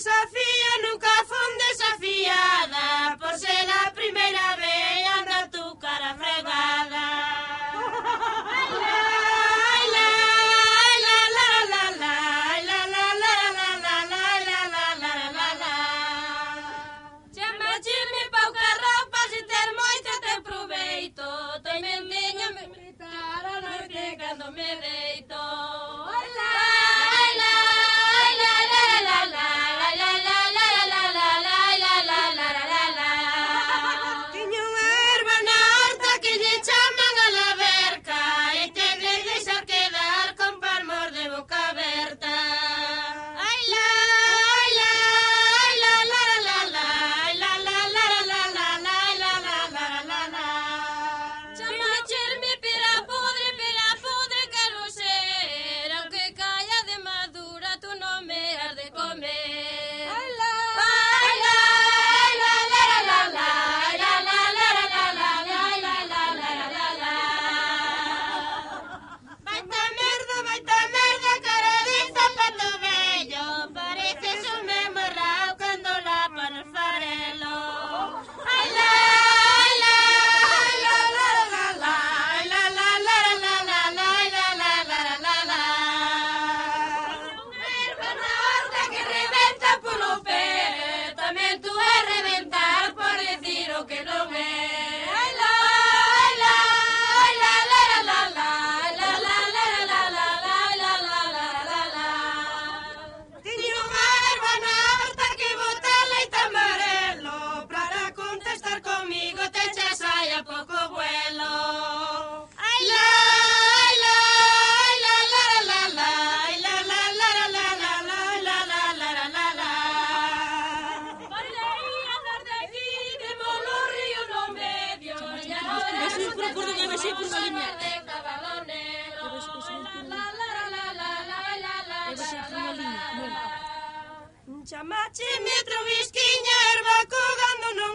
desafía, nunca fun desafiada Por ser a primeira vez anda a tu cara fregada Me sí, por Galiña. Chamache metro visquiña erba cogando non